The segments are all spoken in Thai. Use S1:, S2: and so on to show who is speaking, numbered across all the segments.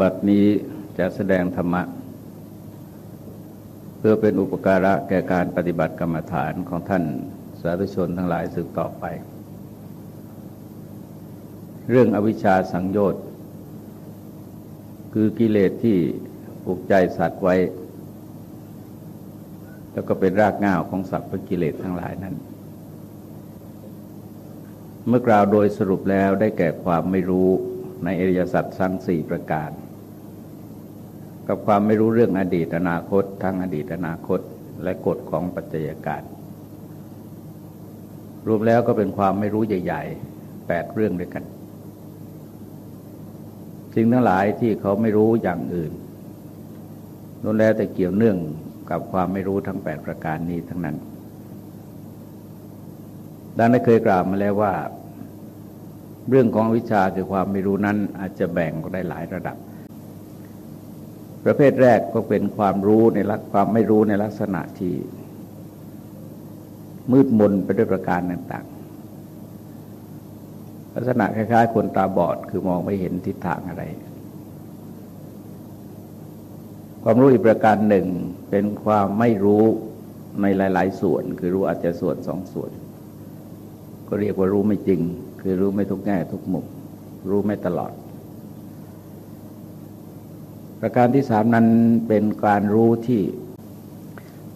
S1: บัดนี้จะแสดงธรรมะ เพื่อเป็นอุปการะแก่การปฏิบัติกรรมฐานของท่านสาธุชนทั้งหลายสืบต่อไป เรื่องอวิชชาสังโยชน์ คือกิเลสที่ผูกใจสัตว์ไว้ แล้วก็เป็นรากง่าวของสัตว์กิเลสทั้งหลายนั้น เมื่อกล่าวโดยสรุปแล้วได้แก่ความไม่รู้ ในอริยสัจทั้งสี่ประการ กับความไม่รู้เรื่องอดีตอนาคต ทั้งอดีตอนาคต และกฎของปัจจัยการรวมแล้วก็เป็นความไม่รู้ใหญ่ๆแปดเรื่องด้วยกันสิ่งทั้งหลายที่เขาไม่รู้อย่างอื่นล้วนแล้วแต่เกี่ยวเนื่องกับความไม่รู้ทั้งแปดประการนี้ทั้งนั้นดังนั้นเคยกล่าวมาแล้วว่า เรื่องของวิชาคือความไม่รู้นั้นอาจจะแบ่งก็ได้หลายระดับ ประเภทแรกก็เป็นความรู้ในลักความไม่รู้ในลักษณะที่ มืดมนไปด้วยประการต่างๆ ลักษณะคล้าย ๆ คนตาบอดคือมองไม่เห็นทิศทางอะไร ความรู้อีกประการหนึ่งเป็นความไม่รู้ในหลาย ๆ ส่วน คือรู้อาจจะส่วนสองส่วน ก็เรียกว่ารู้ไม่จริง คือรู้ไม่ทุกแง่ทุกมุมรู้ไม่ตลอด ประการที่สามนั้นเป็นการรู้ที่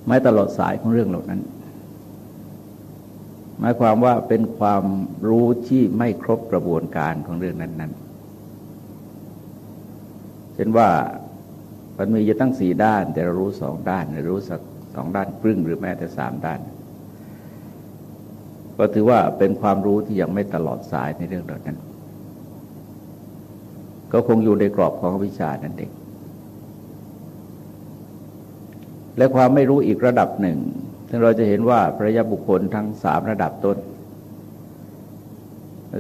S1: ไม่ตลอดสายของเรื่องเหล่านั้น หมายความว่าเป็นความรู้ที่ไม่ครบกระบวนการของเรื่องนั้นๆเช่นว่ามันมีจะตั้งสี่ด้าน แต่เรารู้สองด้านหรือรู้สักสองด้านครึ่งหรือแม้แต่สามด้าน ก็ถือว่าเป็นความรู้ที่ยังไม่ตลอดสายในเรื่องเหล่านั้น ก็คงอยู่ในกรอบของวิชานั่นเองและความไม่รู้อีกระดับหนึ่งซึ่งเราจะเห็นว่าพระยาบุคคลทั้งสามระดับต้น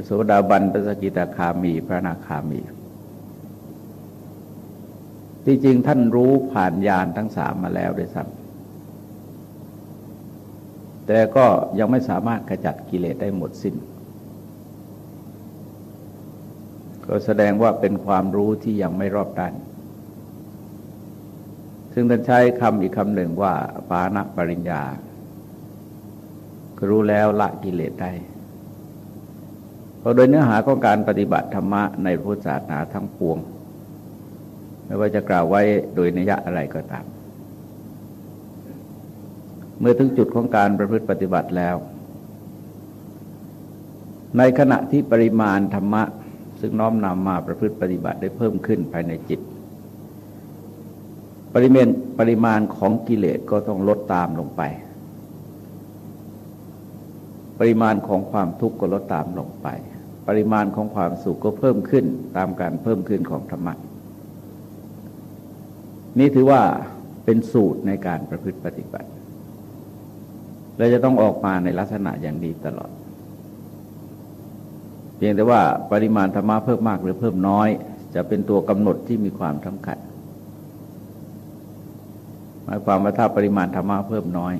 S1: โสดาบันปสกิตาคามีพระนาคามีที่จริงท่านรู้ผ่านญาณทั้งสามมาแล้วด้วยซ้ำ แต่ก็ยังไม่สามารถขจัดกิเลสได้หมดสิน้น ก็แสดงว่าเป็นความรู้ที่ยังไม่รอบด้าน ซึ่งท่านใช้คำอีกคำหนึ่งว่าปานะปริญญาก็รู้แล้วละกิเลสได้เพราะโดยเนื้อหาของการปฏิบัติธรรมะในพุทธศาสนาทั้งปวง ไม่ว่าจะกล่าวไว้โดยนิยะอะไรก็ตาม เมื่อถึงจุดของการประพฤติปฏิบัติแล้ว ในขณะที่ปริมาณธรรมะ ซึ่งน้อมนำมาประพฤติปฏิบัติได้เพิ่มขึ้นภายในจิต ปริมาณปริมาณของกิเลสก็ต้องลดตามลงไป ปริมาณของความทุกข์ก็ลดตามลงไป ปริมาณของความสุขก็เพิ่มขึ้นตามการเพิ่มขึ้นของธรรมะนี่ถือว่าเป็นสูตรในการประพฤติปฏิบัติ และจะต้องออกมาในลักษณะอย่างดีตลอด เพียงแต่ว่าปริมาณธรรมะเพิ่มมากหรือเพิ่มน้อย จะเป็นตัวกำหนดที่มีความสำคัญหมายความว่าถ้าปริมาณธรรมะเพิ่มน้อย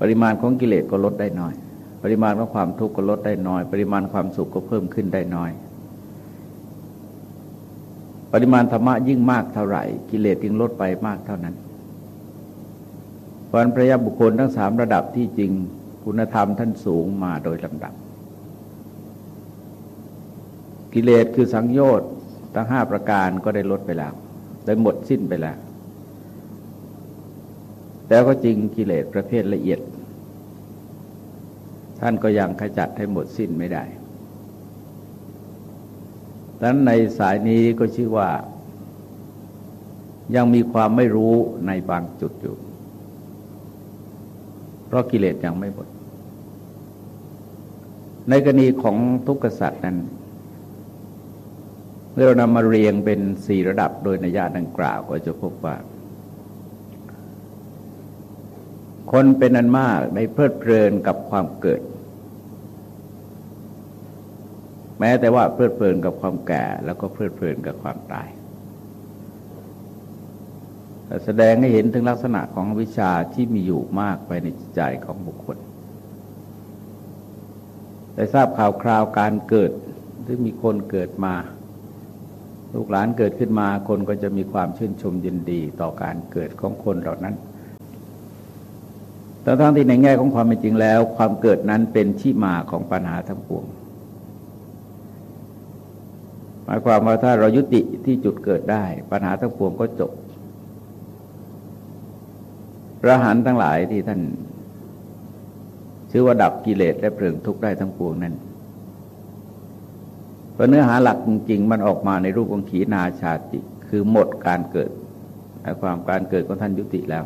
S1: ปริมาณของกิเลสก็ลดได้น้อย ปริมาณของความทุกข์ก็ลดได้น้อย ปริมาณความสุขก็เพิ่มขึ้นได้น้อย ปริมาณธรรมะยิ่งมากเท่าไหร่ กิเลสยิ่งลดไปมากเท่านั้น ราะพระยาบุคคลทั้งสามระดับที่จริงคุณธรรมท่านสูงมาโดยลำดับ กิเลสคือสังโยชน์ทั้งห้าประการก็ได้ลดไปแล้ว ได้หมดสิ้นไปแล้ว แต่ก็จริงกิเลสประเภทละเอียด ท่านก็ยังขจัดให้หมดสิ้นไม่ได้ดังนั้นในสายนี้ก็ชื่อว่า ยังมีความไม่รู้ในบางจุดอยู่ ราะกิเลสยังไม่หมด ในกรณีของทุกขสัตว์นั้นเมื่อเรานำมาเรียงเป็นสี่ระดับโดยนัยยะดังกล่าวก็จะพบว่า คนเป็นอันมากในเพลิดเพลินกับความเกิด แม้แต่ว่าเพลิดเพลินกับความแก่ แล้วก็เพลิดเพลินกับความตาย แสดงให้เห็นถึงลักษณะของวิชาที่มีอยู่มากไปในจิตใจของบุคคล ได้ทราบข่าวคราวการเกิดที่มีคนเกิดมา ลูกหลานเกิดขึ้นมาคนก็จะมีความชื่นชมยินดีต่อการเกิดของคนเหล่านั้นแต่ทั้งที่ในแง่ของความเป็นจริงแล้ว ความเกิดนั้นเป็นที่มาของปัญหาทั้งปวง หมายความว่าถ้าเรายุติที่จุดเกิดได้ ปัญหาทั้งปวงก็จบ ระหันทั้งหลายที่ท่านชื่อว่าดับกิเลสและเพลิงทุกข์ได้ทั้งปวงนั้นเพราะเนื้อหาหลักจริงๆมันออกมาในรูปของขีนาชาติ คือหมดการเกิดแต่ความการเกิดของท่านยุติแล้ว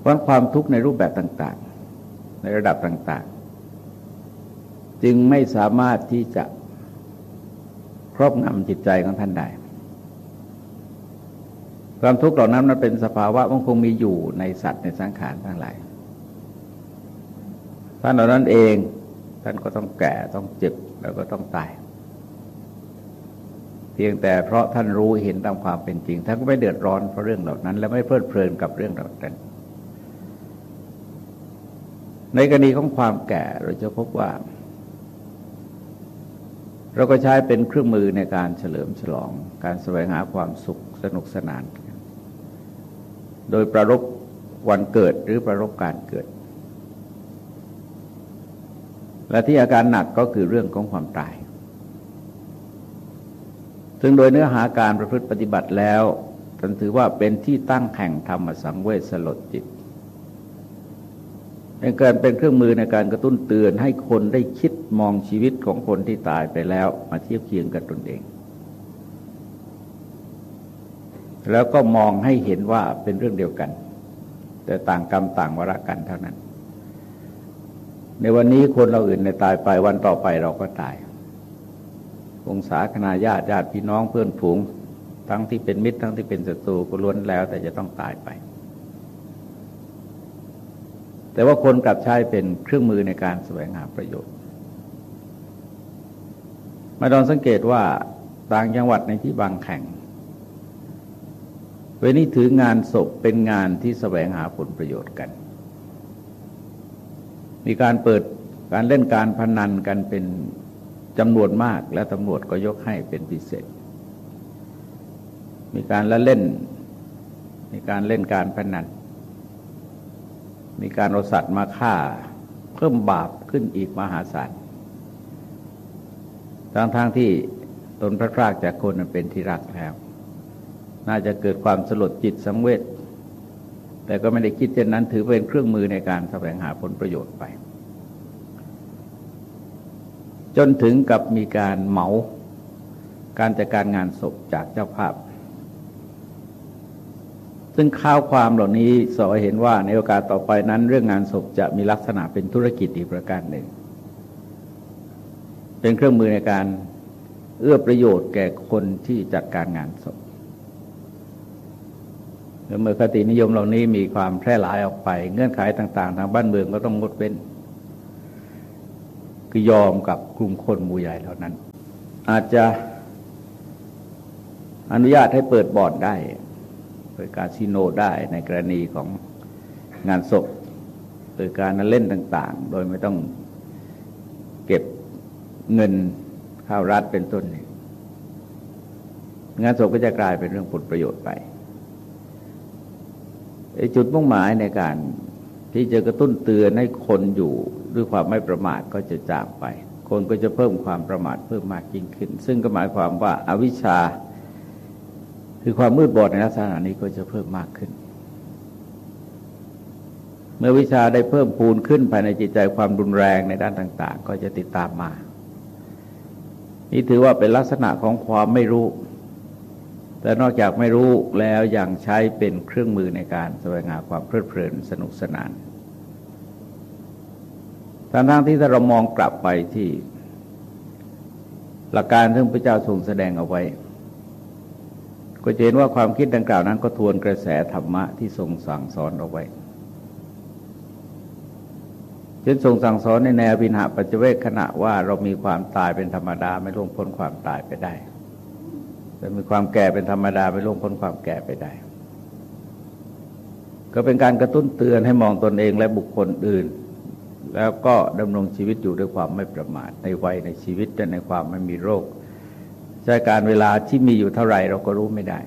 S1: เพราะความทุกข์ในรูปแบบต่าง ๆ ในระดับต่าง ๆ จึงไม่สามารถที่จะครอบงำจิตใจของท่านได้ ความทุกข์เหล่านั้นมันเป็นสภาวะมันคงมีอยู่ในสัตว์ในสังขารทั้งหลายท่านเหล่านั้นเองท่านก็ต้องแก่ต้องเจ็บแล้วก็ต้องตาย เพียงแต่เพราะท่านรู้เห็นตามความเป็นจริงท่านก็ไม่เดือดร้อนเพราะเรื่องเหล่านั้น และไม่เพลิดเพลินกับเรื่องเหล่านั้น ในกรณีของความแก่เราจะพบว่า เราก็ใช้เป็นเครื่องมือในการเฉลิมฉลอง การแสวงหาความสุขสนุกสนาน โดยประรบวันเกิดหรือประรบการเกิด และที่อาการหนักก็คือเรื่องของความตาย ซึ่งโดยเนื้อหาการประพฤติปฏิบัติแล้วท่านถือว่าเป็นที่ตั้งแห่งธรรมสังเวชสลดจิตในการเป็นเครื่องมือในการกระตุ้นเตือนให้คนได้คิดมองชีวิตของคนที่ตายไปแล้วมาเทียบเคียงกับตนเอง แล้วก็มองให้เห็นว่าเป็นเรื่องเดียวกัน แต่ต่างกรรมต่างวรรกันเท่านั้น ในวันนี้คนเราอื่นในตายไปวันต่อไปเราก็ตาย องศาคณาญาติญาติพี่น้องเพื่อนฝูง ทั้งที่เป็นมิตรทั้งที่เป็นศัตรูก็ล้วนแล้ว แต่จะต้องตายไป แต่ว่าคนกลับใช้เป็นเครื่องมือในการแสวงหาประโยชน์มาลองสังเกตว่าต่างจังหวัดในที่บางแข่ง เวนี้ถืองานศพเป็นงานที่แสวงหาผลประโยชน์กัน มีการเปิดการเล่นการพนันกันเป็นจำนวนมากและตำรวจก็ยกให้เป็นพิเศษ มีการละเล่น มีการเล่นการพนัน มีการเอาสัตว์มาฆ่า เพิ่มบาปขึ้นอีกมหาศาลทั้งทางที่ตนพระพรากจากคนเป็นที่รักแล้ว น่าจะเกิดความสลดจิตสังเวชแต่ก็ไม่ได้คิดเช่นนั้นถือเป็นเครื่องมือในการแสวงหาผลประโยชน์ไป จนถึงกับมีการเหมาการจัดการงานศพจากเจ้าภาพ ซึ่งข้าวความเหล่านี้สอเห็นว่าในโอกาสต่อไปนั้น เรื่องงานศพจะมีลักษณะเป็นธุรกิจอีกประการหนึ่ง เป็นเครื่องมือในการเอื้อประโยชน์แก่คนที่จัดการงานศพ เมื่อคตินิยมเหล่านี้มีความแพร่หลายออกไป เงื่อนไขต่าง ๆ ทางบ้านเมืองก็ต้องงดเว้นคือยอมกับกลุ่มคนมูใหญ่เหล่านั้น อาจจะอนุญาตให้เปิดบ่อร์ดได้ เปิดการซิโนได้ในกรณีของงานศพเปิดการเล่นต่าง ๆ โดยไม่ต้องเก็บเงินข้าวรัฐเป็นต้น งานศพก็จะกลายเป็นเรื่องผลประโยชน์ไป จุดมุ่งหมายในการที่จะกระตุ้นเตือนให้คนอยู่ด้วยความไม่ประมาทก็จะจากไป คนก็จะเพิ่มความประมาทเพิ่มมากยิ่งขึ้น ซึ่งก็หมายความว่าอาวิชชา คือความมืดบอดในลักษณะนี้ก็จะเพิ่มมากขึ้น เมื่อวิชาได้เพิ่มพูนขึ้นภายในจิตใจความรุนแรงในด้านต่าง ๆ ก็จะติดตามมา นี่ถือว่าเป็นลักษณะของความไม่รู้ แต่นอกจากไม่รู้แล้วยังใช้เป็นเครื่องมือในการแสวงหาความเพลิดเพลินสนุกสนานทั้งทั้งที่ถ้าเรามองกลับไปที่ หลักการที่พระเจ้าทรงแสดงเอาไว้ ก็จะเห็นว่าความคิดดังกล่าวนั้นก็ทวนกระแสธรรมะที่ทรงสั่งสอนเอาไว้เช่นทรงสั่งสอนในแนววินหาปัจเจเวกขณะว่าเรามีความตายเป็นธรรมดาไม่ล่วงพ้นความตายไปได้ แต่มีความแก่เป็นธรรมดาไปล่วงพ้นความแก่ไปได้ ก็เป็นการกระตุ้นเตือนให้มองตนเองและบุคคลอื่น แล้วก็ดำรงชีวิตอยู่ด้วยความไม่ประมาทในวัยในชีวิตและในความไม่มีโรคใช้การเวลาที่มีอยู่เท่าไหร่เราก็รู้ไม่ได้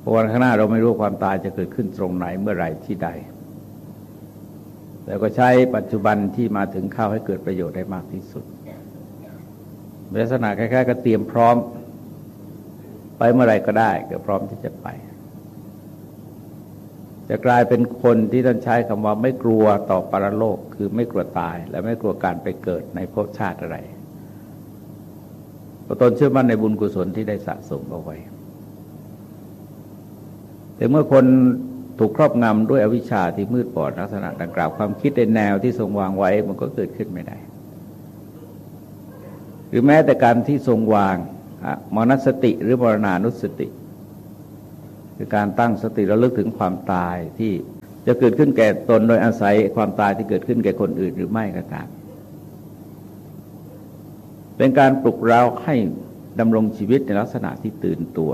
S1: เพราะวันข้างหน้าเราไม่รู้ความตายจะเกิดขึ้นตรงไหนเมื่อไหร่ที่ใดแต่ก็ใช้ปัจจุบันที่มาถึงเข้าให้เกิดประโยชน์ได้มากที่สุดลักษณะคล้ายๆก็เตรียมพร้อม ไปเมื่อไรก็ได้ก็พร้อมที่จะไป จะกลายเป็นคนที่ท่านใช้คำว่าไม่กลัวต่อปรโลกคือไม่กลัวตาย และไม่กลัวการไปเกิดในภพชาติอะไรเพราะตนเชื่อมั่นในบุญกุศลที่ได้สะสมเอาไว้ แต่เมื่อคนถูกครอบงำด้วยอวิชชาที่มืดบอดลักษณะดังกล่าวความคิดในแนวที่ทรงวางไว้มันก็เกิดขึ้นไม่ได้ หรือแม้แต่การที่ทรงวาง มรณสติหรือมรณานุสติ คือการตั้งสติระลึกถึงความตายที่จะเกิดขึ้นแก่ตนโดยอาศัยความตายที่เกิดขึ้นแก่คนอื่นหรือไม่ก็ตาม เป็นการปลุกเราให้ดำรงชีวิตในลักษณะที่ตื่นตัว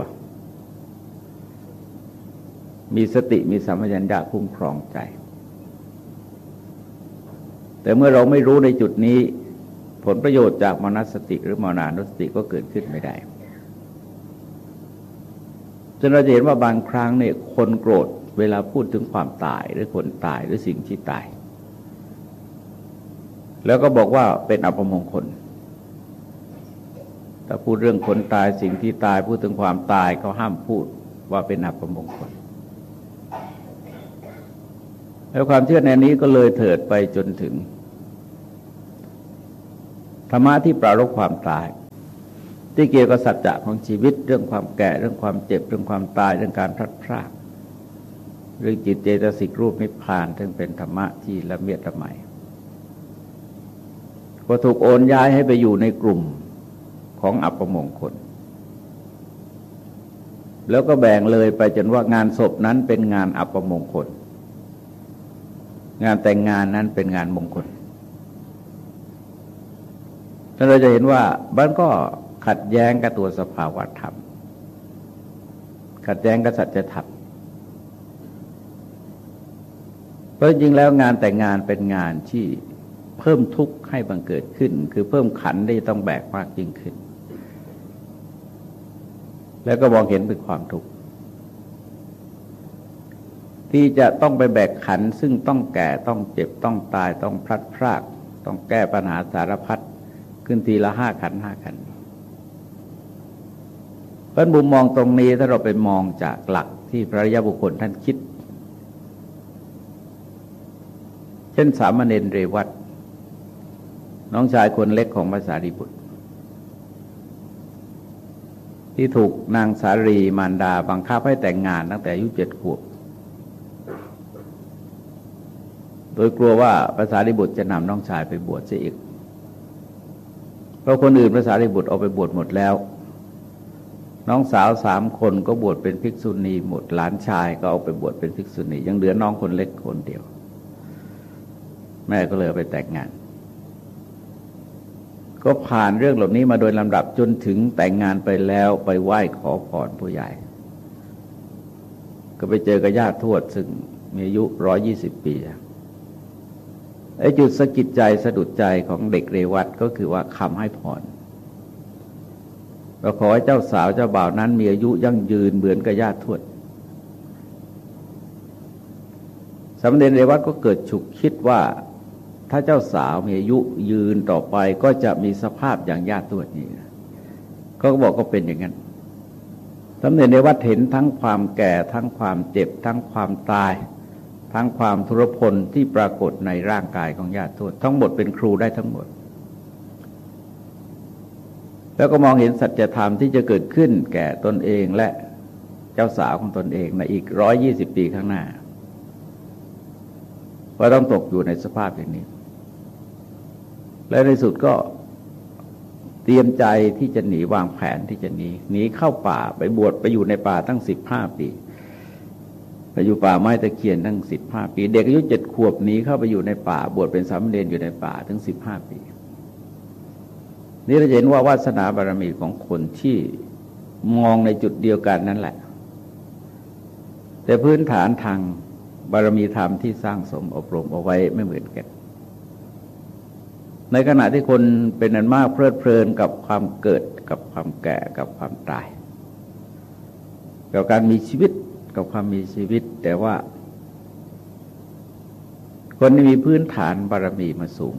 S1: มีสติมีสัมปชัญญะคุ้มครองใจ แต่เมื่อเราไม่รู้ในจุดนี้ ผลประโยชน์จากมนสติหรือมนานุสติก็เกิดขึ้นไม่ได้จนเราจะเห็นว่าบางครั้งเนี่ยคนโกรธเวลาพูดถึงความตายหรือคนตายหรือสิ่งที่ตาย แล้วก็บอกว่าเป็นอัปมงคลถ้าพูดเรื่องคนตายสิ่งที่ตายพูดถึงความตายเขาห้ามพูดว่าเป็นอัปมงคลแล้วความเชื่อในนี้ก็เลยเถิดไปจนถึง ธรรมะที่ปรารบความตาย ที่เกี่ยวกับสัจจะของชีวิตเรื่องความแก่เรื่องความเจ็บเรื่องความตายเรื่องการพลัดพรากเรื่องจิตเจตสิกรูปนิพพานซึ่งเป็นธรรมะที่ละเมียดละไมก็ถูกโอนย้ายให้ไปอยู่ในกลุ่มของอัปมงคล แล้วก็แบ่งเลยไปจนว่างานศพนั้นเป็นงานอัปมงคล งานแต่งงานนั้นเป็นงานมงคล ถ้าเราจะเห็นว่าบ้านก็ขัดแย้งกับตัวสภาวะธรรม ขัดแย้งกับสัจธรรมเพราะจริงแล้วงานแต่งงานเป็นงานที่เพิ่มทุกข์ให้บังเกิดขึ้น คือเพิ่มขันได้ต้องแบกมากยิ่งขึ้น แล้วก็มองเห็นเป็นความทุกข์ที่จะต้องไปแบกขันซึ่งต้องแก่ต้องเจ็บต้องตายต้องพลัดพราก ต้องแก้ปัญหาสารพัด ขึ้นทีละห้าขันห้าขันเพราะมุมมองตรงนี้ถ้าเราไปมองจากหลักที่พระยาบุคคลท่านคิด เช่นสามเณรเรวัตน้องชายคนเล็กของพระสารีบุตร ที่ถูกนางสารีมารดาบังคับให้แต่งงานตั้งแต่อายุเจ็ดขวบโดยกลัวว่าภาษาลิบุตรจะนำน้องชายไปบวชเสียอีก เพราะคนอื่นภาษาลิบุตรเอาไปบวชหมดแล้ว น้องสาวสามคนก็บวชเป็นภิกษุณีหมดหลานชายก็เอาไปบวชเป็นภิกษุณียังเหลือน้องคนเล็กคนเดียว แม่ก็เลยไปแต่งงาน ก็ผ่านเรื่องเหล่านี้มาโดยลำดับจนถึงแต่งงานไปแล้วไปไหว้ขอพรผู้ใหญ่ ก็ไปเจอกับญาติทวดซึ่งมีอายุร้อยยี่สิบปี ไอ้จุดสะกิดใจสะดุดใจของเด็กเรวัตก็คือว่าคำให้พรเราขอให้เจ้าสาวเจ้าบ่าวนั้นมีอายุยั่งยืนเหมือนกับญาติทวดสมเด็จเรวัตก็เกิดฉุกคิดว่า ถ้าเจ้าสาวมีอายุยืนต่อไปก็จะมีสภาพอย่างญาติทวดนี้ก็บอกก็เป็นอย่างนั้นสมเด็จเรวัตเห็นทั้งความแก่ทั้งความเจ็บทั้งความตาย ทั้งความทุรพลที่ปรากฏในร่างกายของญาติทวดทั้งหมดเป็นครูได้ทั้งหมด แล้วก็มองเห็นสัจธรรมที่จะเกิดขึ้นแก่ตนเองและเจ้าสาวของตนเองในอีกร้อยยี่สิบปีข้างหน้าว่าต้องตกอยู่ในสภาพอย่างนี้ และในสุดก็เตรียมใจที่จะหนีวางแผนที่จะหนีหนีเข้าป่าไปบวชไปอยู่ในป่าตั้งสิบห้าปี ไปอยู่ป่าไม้ตะเคียนตั้งสิบห้าปี เด็กอายุเจ็ดขวบนี้เข้าไปอยู่ในป่า บวชเป็นสามเณรอยู่ในป่าถึงสิบห้าปี นี่เราเห็นว่าวาสนาบารมีของคนที่มองในจุดเดียวกันนั่นแหละ แต่พื้นฐานทางบารมีธรรมที่สร้างสมอบรมเอาไว้ไม่เหมือนกัน ในขณะที่คนเป็นนันมากเพลิดเพลินกับความเกิดกับความแก่กับความตาย กับการมีชีวิต กับความมีชีวิต แต่ว่า คนที่มีพื้นฐานบารมีมาสูง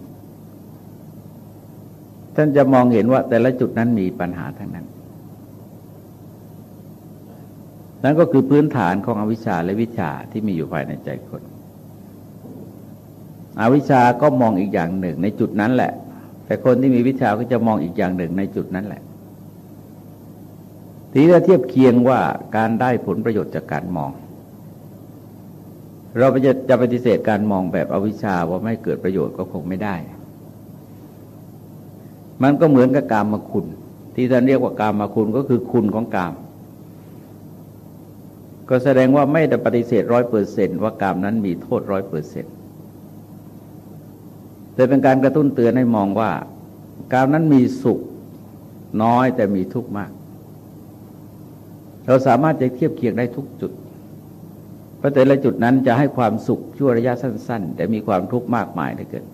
S1: ท่านจะมองเห็นว่าแต่ละจุดนั้นมีปัญหาทั้งนั้น นั่นก็คือพื้นฐานของอวิชชาและวิชาที่มีอยู่ภายในใจคน อวิชชาก็มองอีกอย่างหนึ่งในจุดนั้นแหละ แต่คนที่มีวิชาก็จะมองอีกอย่างหนึ่งในจุดนั้นแหละ ทีนี้เทียบเคียงว่าการได้ผลประโยชน์จากการมอง เราจะจะปฏิเสธการมองแบบอวิชชาว่าไม่เกิดประโยชน์ก็คงไม่ได้ มันก็เหมือนกับกามมาคุณ ที่ท่านเรียกว่ากามมาคุณก็คือคุณของกาม ก็แสดงว่าไม่ได้ปฏิเสธร้อยเปอร์เซนว่ากามนั้นมีโทษร้อยเปอร์เซนต์แต่เป็นการกระตุ้นเตือนให้มองว่า การนั้นมีสุขน้อยแต่มีทุกข์มาก เราสามารถจะเทียบเคียงได้ทุกจุด เพราะแต่ละจุดนั้นจะให้ความสุขชั่วระยะสั้น ๆ แต่มีความทุกข์มากมายเหลือเกิน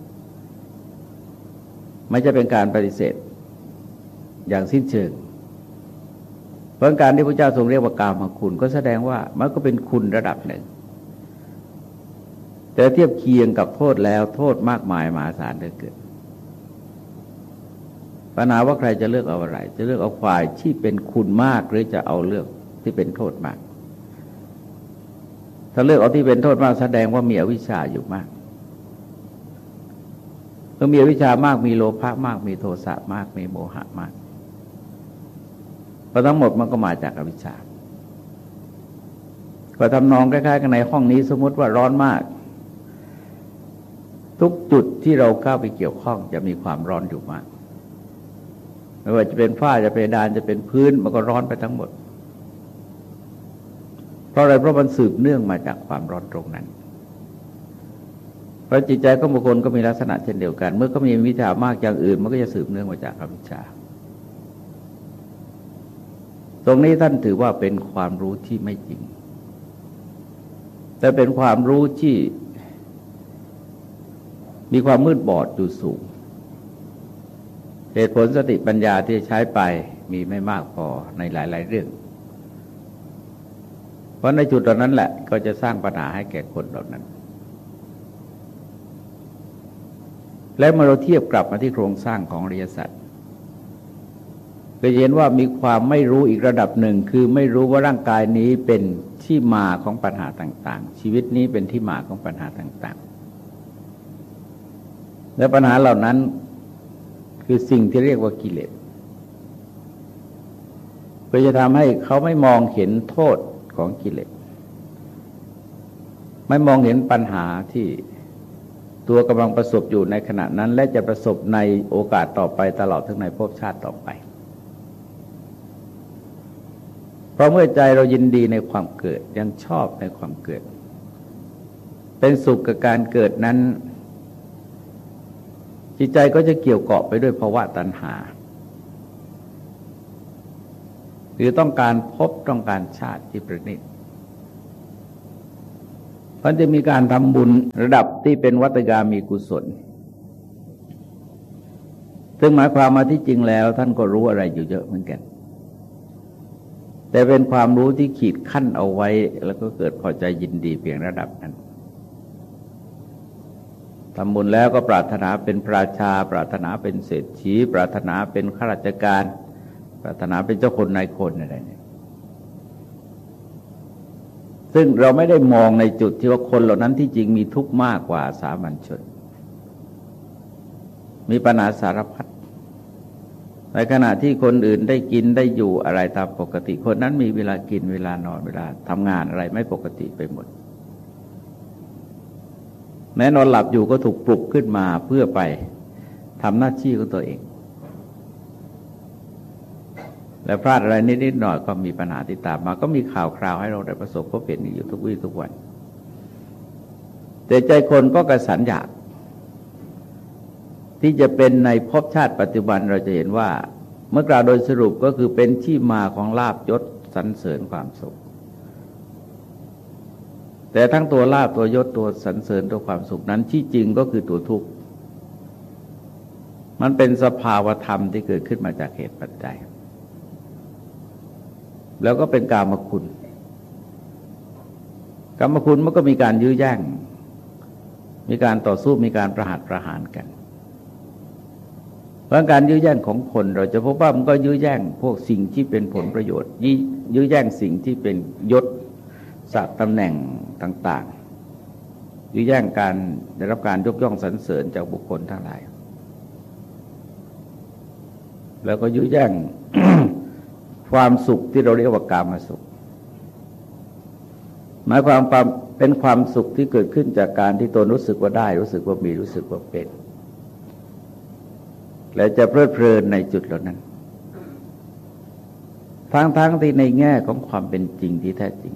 S1: ไม่จะเป็นการปฏิเสธ อย่างสิ้นเชิง เพราะการที่พระเจ้าทรงเรียกว่ากามาคุณ ก็แสดงว่ามันก็เป็นคุณระดับหนึ่ง แต่เทียบเคียงกับโทษแล้วโทษมากมายมหาศาลเหลือเกินปัญหาว่าใครจะเลือกเอาอะไร จะเลือกเอาฝ่ายที่เป็นคุณมากหรือจะเอาเลือก ที่เป็นโทษมาก ถ้าเลือกเอาที่เป็นโทษมากแสดงว่ามีอวิชชาอยู่มากเมื่อมีอวิชชามากมีโลภะมาก มีโทสะมาก มีโมหะมากเพราะทั้งหมดมันก็มาจากอวิชชาก็ทำนองคล้ายๆ กันในห้องนี้สมมติว่าร้อนมาก ทุกจุดที่เราเข้าไปเกี่ยวข้องจะมีความร้อนอยู่มากไม่ว่าจะเป็นฝ้าจะเป็นดานจะเป็นพื้นมันก็ร้อนไปทั้งหมด เพราะอะไรเพราะมันสืบเนื่องมาจากความร้อนตรงนั้นเพราะจิตใจของบุคคลก็มีลักษณะเช่นเดียวกัน เมื่อเขามีวิชามากอย่างอื่น มันก็จะสืบเนื่องมาจากอวิชชา ตรงนี้ท่านถือว่าเป็นความรู้ที่ไม่จริง แต่เป็นความรู้ที่มีความมืดบอดอยู่สูง เหตุผลสติปัญญาที่ใช้ไปมีไม่มากพอในหลาย ๆ เรื่อง ราะในจุดตอนนั้นแหละก็จะสร้างปัญหาให้แก่คนเหล่านั้น และเมื่อเราเทียบกลับมาที่โครงสร้างของอริยสัจก็เห็นว่ามีความไม่รู้อีกระดับหนึ่ง คือไม่รู้ว่าร่างกายนี้เป็นที่มาของปัญหาต่าง ๆ ชีวิตนี้เป็นที่มาของปัญหาต่าง ๆ และปัญหาเหล่านั้นคือสิ่งที่เรียกว่ากิเลสเพื่อจะทำให้เขาไม่มองเห็นโทษ ของกิเลสไม่มองเห็นปัญหาที่ตัวกำลังประสบอยู่ในขณะนั้น และจะประสบในโอกาสต่อไปตลอดทั้งในภพชาติต่อไป เพราะเมื่อใจเรายินดีในความเกิดยังชอบในความเกิด เป็นสุขกับการเกิดนั้น จิตใจก็จะเกี่ยวเกาะไปด้วยภาวะตัณหา หรือต้องการพบต้องการชาติที่ประณีตมันจะมีการทำบุญระดับที่เป็นวัตกามีกุศล ซึ่งหมายความมาที่จริงแล้ว ท่านก็รู้อะไรอยู่เยอะเหมือนกัน แต่เป็นความรู้ที่ขีดขั้นเอาไว้ แล้วก็เกิดพอใจยินดีเพียงระดับนั้นทำบุญแล้วก็ปรารถนาเป็นพระชา ปรารถนาเป็นเศรษฐี ปรารถนาเป็นข้าราชการ ปรารถนาเป็นเจ้าคนนายคนอะไรเนี่ยซึ่งเราไม่ได้มองในจุดที่ว่าคนเหล่านั้นที่จริงมีทุกข์มากกว่าสามัญชน มีปัญหาสารพัดในขณะที่คนอื่นได้กินได้อยู่อะไรตามปกติ คนนั้นมีเวลากินเวลานอนเวลาทำงานอะไรไม่ปกติไปหมด แม้นอนหลับอยู่ก็ถูกปลุกขึ้นมาเพื่อไปทำหน้าที่ของตัวเอง และพลาดอะไรนิดๆหน่อยก็มีปัญหาที่ตามมา ก็มีข่าวคราวให้เราได้ประสบพบเห็นอยู่ทุกวี่ทุกวัน แต่ใจคนก็กระสันอยาก ที่จะเป็นในภพชาติปัจจุบันเราจะเห็นว่า เมื่อกล่าวโดยสรุปก็คือเป็นที่มาของลาบยศสรรเสริญความสุข แต่ทั้งตัวลาบตัวยศตัวสรรเสริญตัวความสุขนั้นที่จริงก็คือตัวทุกข์มันเป็นสภาวธรรมที่เกิดขึ้นมาจากเหตุปัจจัย แล้วก็เป็นกามคุณ กามคุณมันก็มีการยื้อแย่ง มีการต่อสู้มีการประหัตประหารกันเพราะการยื้อแย่งของคน เราจะพบว่ามันก็ยื้อแย่งพวกสิ่งที่เป็นผลประโยชน์ยื้อแย่งสิ่งที่เป็นยศศักดิ์ตำแหน่งต่างๆยื้อแย่งการได้รับการยกย่องสรรเสริญจากบุคคลทั้งหลาย แล้วก็ยื้อแย่ง ความสุขที่เราเรียกว่ากามาสุข หมายความความเป็นความสุขที่เกิดขึ้นจากการที่ตนรู้สึกว่าได้ รู้สึกว่ามีรู้สึกว่าเป็น และจะเพลิดเพลินในจุดเหล่านั้น ทั้งๆทที่ในแง่ของความเป็นจริงที่แท้จริง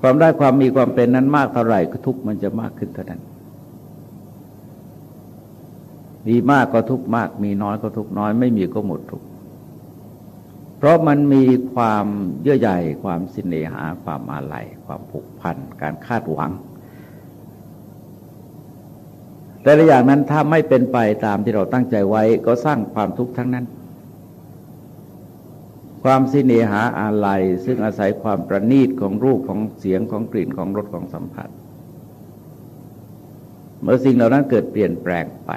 S1: ความได้ความมีความเป็นนั้นมากเท่าไหร่ก็ทุกมันจะมากขึ้นเท่านั้นมีมากก็ทุกมาก มีน้อยก็ทุกน้อย ไม่มีก็หมดทุก เพราะมันมีความเยื่อใยความสินเนหา ความอาลัยความผูกพัน การคาดหวัง แต่ละอย่างนั้นถ้าไม่เป็นไปตามที่เราตั้งใจไว้ก็สร้างความทุกข์ทั้งนั้น ความสินเนหาอาลัยซึ่งอาศัยความประณีตของรูปของเสียงของกลิ่นของรสของสัมผัส เมื่อสิ่งเหล่านั้นเกิดเปลี่ยนแปลงไป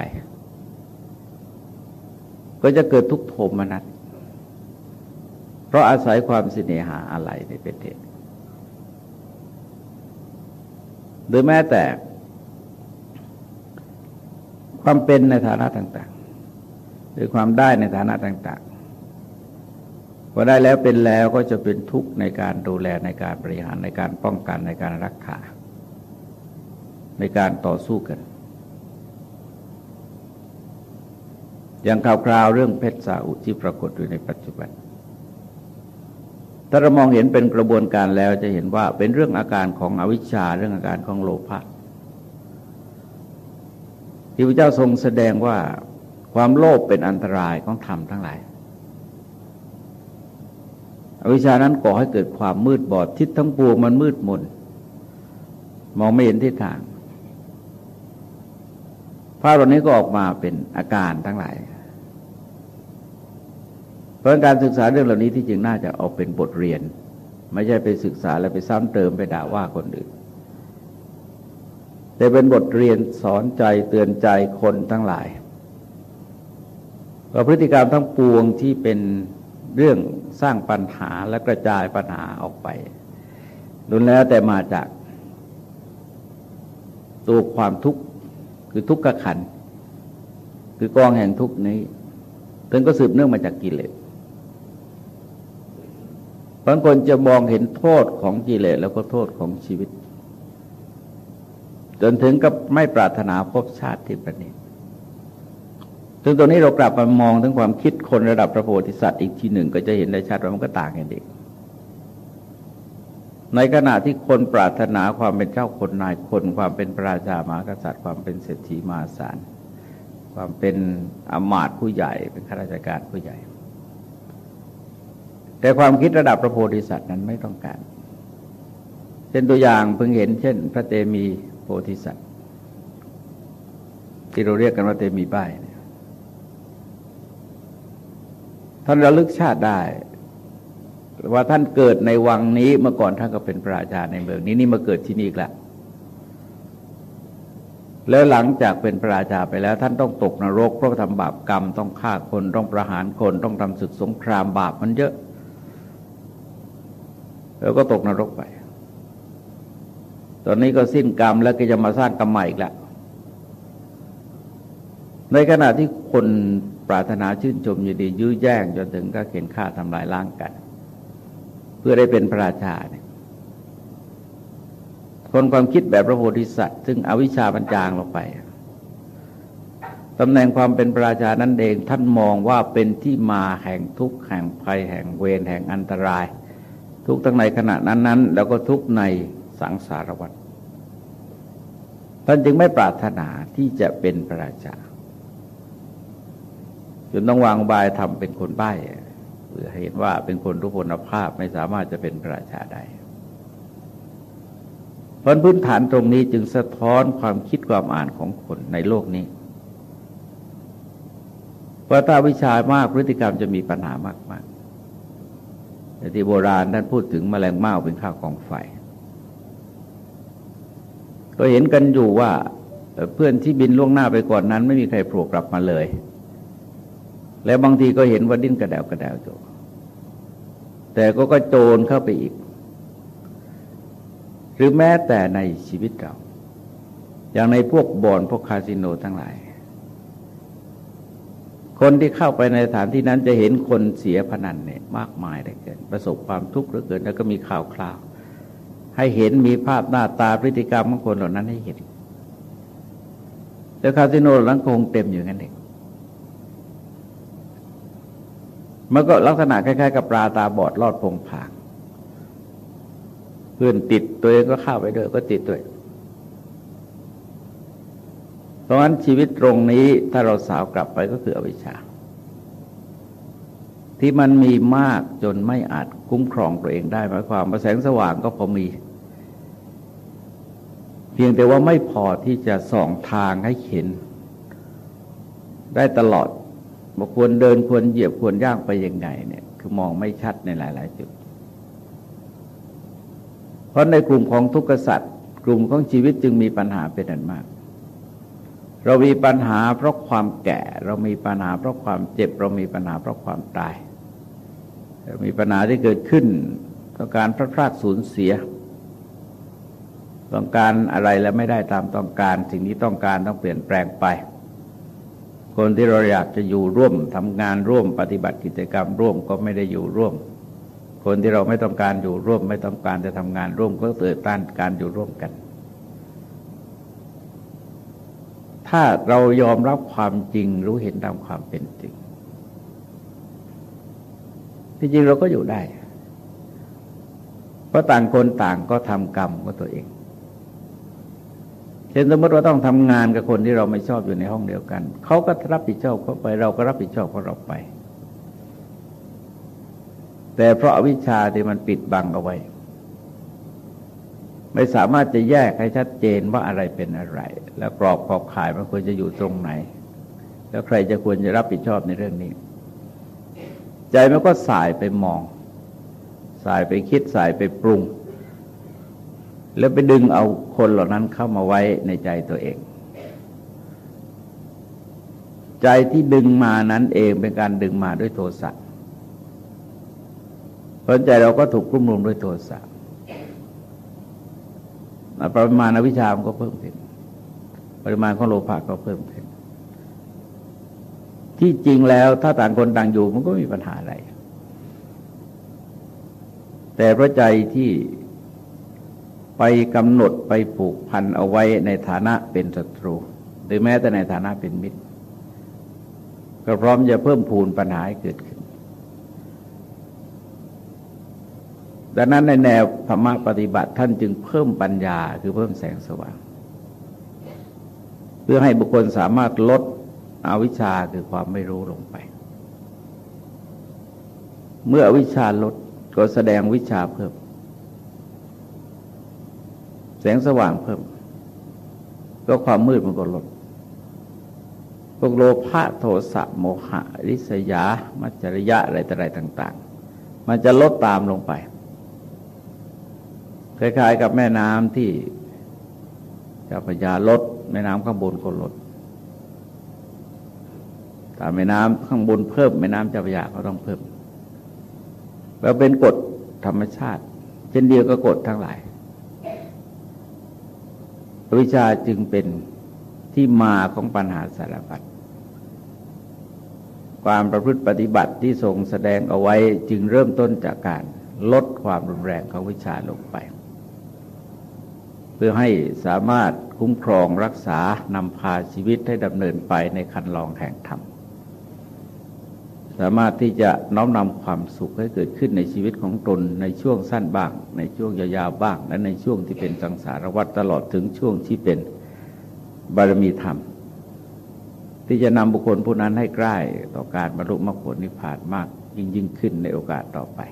S1: ก็จะเกิดทุกโทมนัส เพราะอาศัยความสิเนหาอะไรในเป็นเหตุหรือแม้แต่ความเป็นในฐานะต่าง ๆ หรือความได้ในฐานะต่าง ๆ พอได้แล้วเป็นแล้วก็จะเป็นทุกข์ในการดูแลในการบริหารในการป้องกันในการรักษาในการต่อสู้กัน อย่างข่าวคราวเรื่องเพชรซาอุที่ปรากฏอยู่ในปัจจุบัน ถ้าเรามองเห็นเป็นกระบวนการแล้วจะเห็นว่าเป็นเรื่องอาการของอวิชชาเรื่องอาการของโลภะที่พระเจ้าทรงแสดงว่าความโลภเป็นอันตรายของธรรมทั้งหลาย อวิชชานั้นก่อให้เกิดความมืดบอดทิศทั้งปวงมันมืดมน มองไม่เห็นทิศทางภาพเหล่านี้ก็ออกมาเป็นอาการทั้งหลาย เพราะการศึกษาเรื่องเหล่านี้ที่จริงน่าจะเอาเป็นบทเรียน ไม่ใช่ไปศึกษาแล้วไปซ้ำเติมไปด่าว่าคนอื่น แต่เป็นบทเรียนสอนใจเตือนใจคนทั้งหลายว่าพฤติกรรมทั้งปวงที่เป็นเรื่องสร้างปัญหาและกระจายปัญหาออกไปรุนแล้วแต่มาจากตัวความทุกข์คือทุกข์ขัน คือกองแห่งทุกข์นี้ถึงก็สืบเนื่องมาจากกิเลส บางคนจะมองเห็นโทษของกิเลสแล้วก็โทษของชีวิต จนถึงกับไม่ปรารถนาพบชาติที่ประณีตถึงตรงนี้เรากลับมามองถึงความคิดคนระดับพระโพธิสัตว์อีกทีหนึ่งก็จะเห็นได้ชัดว่ามันก็ต่างกันเองในขณะที่คนปรารถนาความเป็นเจ้าคนนายคนความเป็นพระราชามหากษัตริย์ ความเป็นเศรษฐีมาศาลความเป็นอมาตย์ผู้ใหญ่ เป็นข้าราชการผู้ใหญ่ แต่ความคิดระดับพระโพธิสัตว์นั้นไม่ต้องการ เช่นตัวอย่างเพิ่งเห็น เช่น พระเตมีโพธิสัตว์ ที่เราเรียกกันว่าเตมีบ้ายท่านระลึกชาติได้ ว่าท่านเกิดในวังนี้เมื่อก่อนท่านก็เป็นพระราชาในเมืองนี้นี่มาเกิดที่นี่แล้วแล้วหลังจากเป็นพระราชาไปแล้ว ท่านต้องตกนรกเพราะทำบาปกรรมต้องฆ่าคนต้องประหารคนต้องทำศึกสงครามบาปมันเยอะ แล้วก็ตกนรกไป ตอนนี้ก็สิ้นกรรมแล้วก็จะมาสร้างกรรมใหม่อีกล้วในขณะที่คนปรารถนาชื่นชมยินดียื้อแย่งจนถึงก็เข็นฆ่าทำลายล้างกัน เพื่อได้เป็นพระราชาเนี่ยคนความคิดแบบพระโพธิสัตว์ ซึ่งอวิชชาบัญจางลงไปตำแหน่งความเป็นพระราชานั้นเองท่านมองว่าเป็นที่มาแห่งทุกข์แห่งภัยแห่งเวรแห่งอันตราย ทุกทั้งในขณะนั้นๆแล้วก็ทุกในสังสารวัฏท่านจึงไม่ปรารถนาที่จะเป็นพระราชาจนต้องวางบายทำเป็นคนใบ้เพื่อเห็นว่าเป็นคนทุพพลภาพไม่สามารถจะเป็นพระราชาได้เพราะพื้นฐานตรงนี้จึงสะท้อนความคิดความอ่านของคนในโลกนี้ราะถ้าวิชามากพฤติกรรมจะมีปัญหามากมาก แต่ที่โบราณท่านพูดถึงมแมลงเม่าเป็นข้าวของไฟ ก็เห็นกันอยู่ว่าเพื่อนที่บินล่วงหน้าไปก่อนนั้น ไม่มีใครโผล่กลับมาเลย แล้วบางทีก็เห็นว่าดิ้นกระเดวกระเดวโจแต่ก็ก็โจรเข้าไปอีก หรือแม้แต่ในชีวิตเรา อย่างในพวกบอนพวกคาสิโนทั้งหลาย คนที่เข้าไปในสถานที่นั้นจะเห็นคนเสียพนันเนี่ยมากมายได้เกินประสบความทุกข์เหลือเกินแล้วก็มีข่าวคราว ให้เห็นมีภาพหน้าตาพฤติกรรมของคนเหล่านั้นให้เห็นแล้วคาสิโนหลังคงเต็มอยู่งั้นเองมันก็ลักษณะคล้ายๆ กับปลาตาบอดลอดพงผาง เพื่อนติดตัวเองก็เข้าไปด้วย ก็ติดด้วยเพ ราะฉะนั้นชีวิตตรงนี้ถ้าเราสาวกลับไปก็คืออวิชชา ที่มันมีมากจนไม่อาจคุ้มครองตัวเองได้หมายความว่าแสงสว่างก็พอมี เพียงแต่ว่าไม่พอที่จะส่องทางให้เห็น ได้ตลอดว่าควรเดินควรเหยียบควรย่างไปยังไงเนี่ยคือมองไม่ชัดในหลาย ๆ จุด เพราะในกลุ่มของทุกข์สัตว์กลุ่มของชีวิตจึงมีปัญหาเป็นอันมาก เรามีปัญหาเพราะความแก่ เรามีปัญหาเพราะความเจ็บ เรามีปัญหาเพราะความตาย เรามีปัญหาที่เกิดขึ้นต้องการพลาดพลาดสูญเสีย ต้องการอะไรแล้วไม่ได้ตามต้องการ สิ่งที่ต้องการต้องเปลี่ยนแปลงไป คนที่เราอยากจะอยู่ร่วมทำงานร่วมปฏิบัติกิจกรรมร่วมก็ไม่ได้อยู่ร่วม คนที่เราไม่ต้องการอยู่ร่วม ไม่ต้องการจะทำงานร่วมก็เกิดต้านการอยู่ร่วมกัน ถ้าเรายอมรับความจริงรู้เห็นตามความเป็นจริงที่จริงเราก็อยู่ได้ เพราะต่างคนต่างก็ทำกรรมของตัวเองเช่นสมมติว่าต้องทำงานกับคนที่เราไม่ชอบอยู่ในห้องเดียวกัน เขาก็รับผิดชอบเขาไป เราก็รับผิดชอบของเราไป แต่เพราะอวิชชาที่มันปิดบังเอาไว้ ไม่สามารถจะแยกให้ชัดเจนว่าอะไรเป็นอะไร แล้วกรอบขอบข่ายมันควรจะอยู่ตรงไหน แล้วใครจะควรจะรับผิดชอบในเรื่องนี้ ใจมันก็สายไปมอง สายไปคิดสายไปปรุง แล้วไปดึงเอาคนเหล่านั้นเข้ามาไว้ในใจตัวเอง ใจที่ดึงมานั้นเองเป็นการดึงมาด้วยโทสะเพราะใจเราก็ถูกกลุ่มรุมด้วยโทสะ ปริมาณอวิชามก็เพิ่มขึ้น ปริมาณของโลภะก็เพิ่มขึ้น ที่จริงแล้วถ้าต่างคนต่างอยู่มันก็มีปัญหาอะไร แต่พระใจที่ไปกำหนดไปผูกพันเอาไว้ในฐานะเป็นศัตรู หรือแม้แต่ในฐานะเป็นมิตร ก็พร้อมจะเพิ่มพูนปัญหาให้เกิดขึ้น ดังนั้นในแนวธรรมะปฏิบัติท่านจึงเพิ่มปัญญาคือเพิ่มแสงสว่าง เพื่อให้บุคคลสามารถลดอวิชชาคือความไม่รู้ลงไป เมื่ออวิชชาลดก็แสดงวิชาเพิ่ม แสงสว่างเพิ่ม ก็ความมืดมันก็ลดพวกโลภะโทสะโมหะริษยา มัจจริยะอะไรต่ออะไรต่าง ๆ มันจะลดตามลงไป คล้ายๆกับแม่น้ำที่เจ้าพญาลด แม่น้ำข้างบนก็ลดถ้าแม่น้ำข้างบนเพิ่ม แม่น้ำเจ้าพญาก็ต้องเพิ่มแล้วเป็นกฎธรรมชาติ เช่นเดียวกับกฎทั้งหลายวิชาจึงเป็นที่มาของปัญหาสารพัดความประพฤติปฏิบัติที่ทรงแสดงเอาไว้จึงเริ่มต้นจากการลดความรุนแรงของวิชาลงไป พื่อให้สามารถคุ้มครองรักษานำพาชีวิตให้ดำเนินไปในคันลองแห่งธรรม สามารถที่จะน้อมนำความสุขให้เกิดขึ้นในชีวิตของตนในช่วงสั้นบ้าง ในช่วงยาวๆบ้าง และในช่วงที่เป็นสังสารวัฏตลอดถึงช่วงที่เป็นบารมีธรรม ที่จะนำบุคคลผู้นั้นให้ใกล้ต่อการบรรลุมรรคผลนิพพานมากยิ่งยิ่งขึ้นในโอกาสต่อไป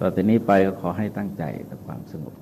S1: ต่อจากนี้ไปก็ขอให้ตั้งใจต่อความสงบ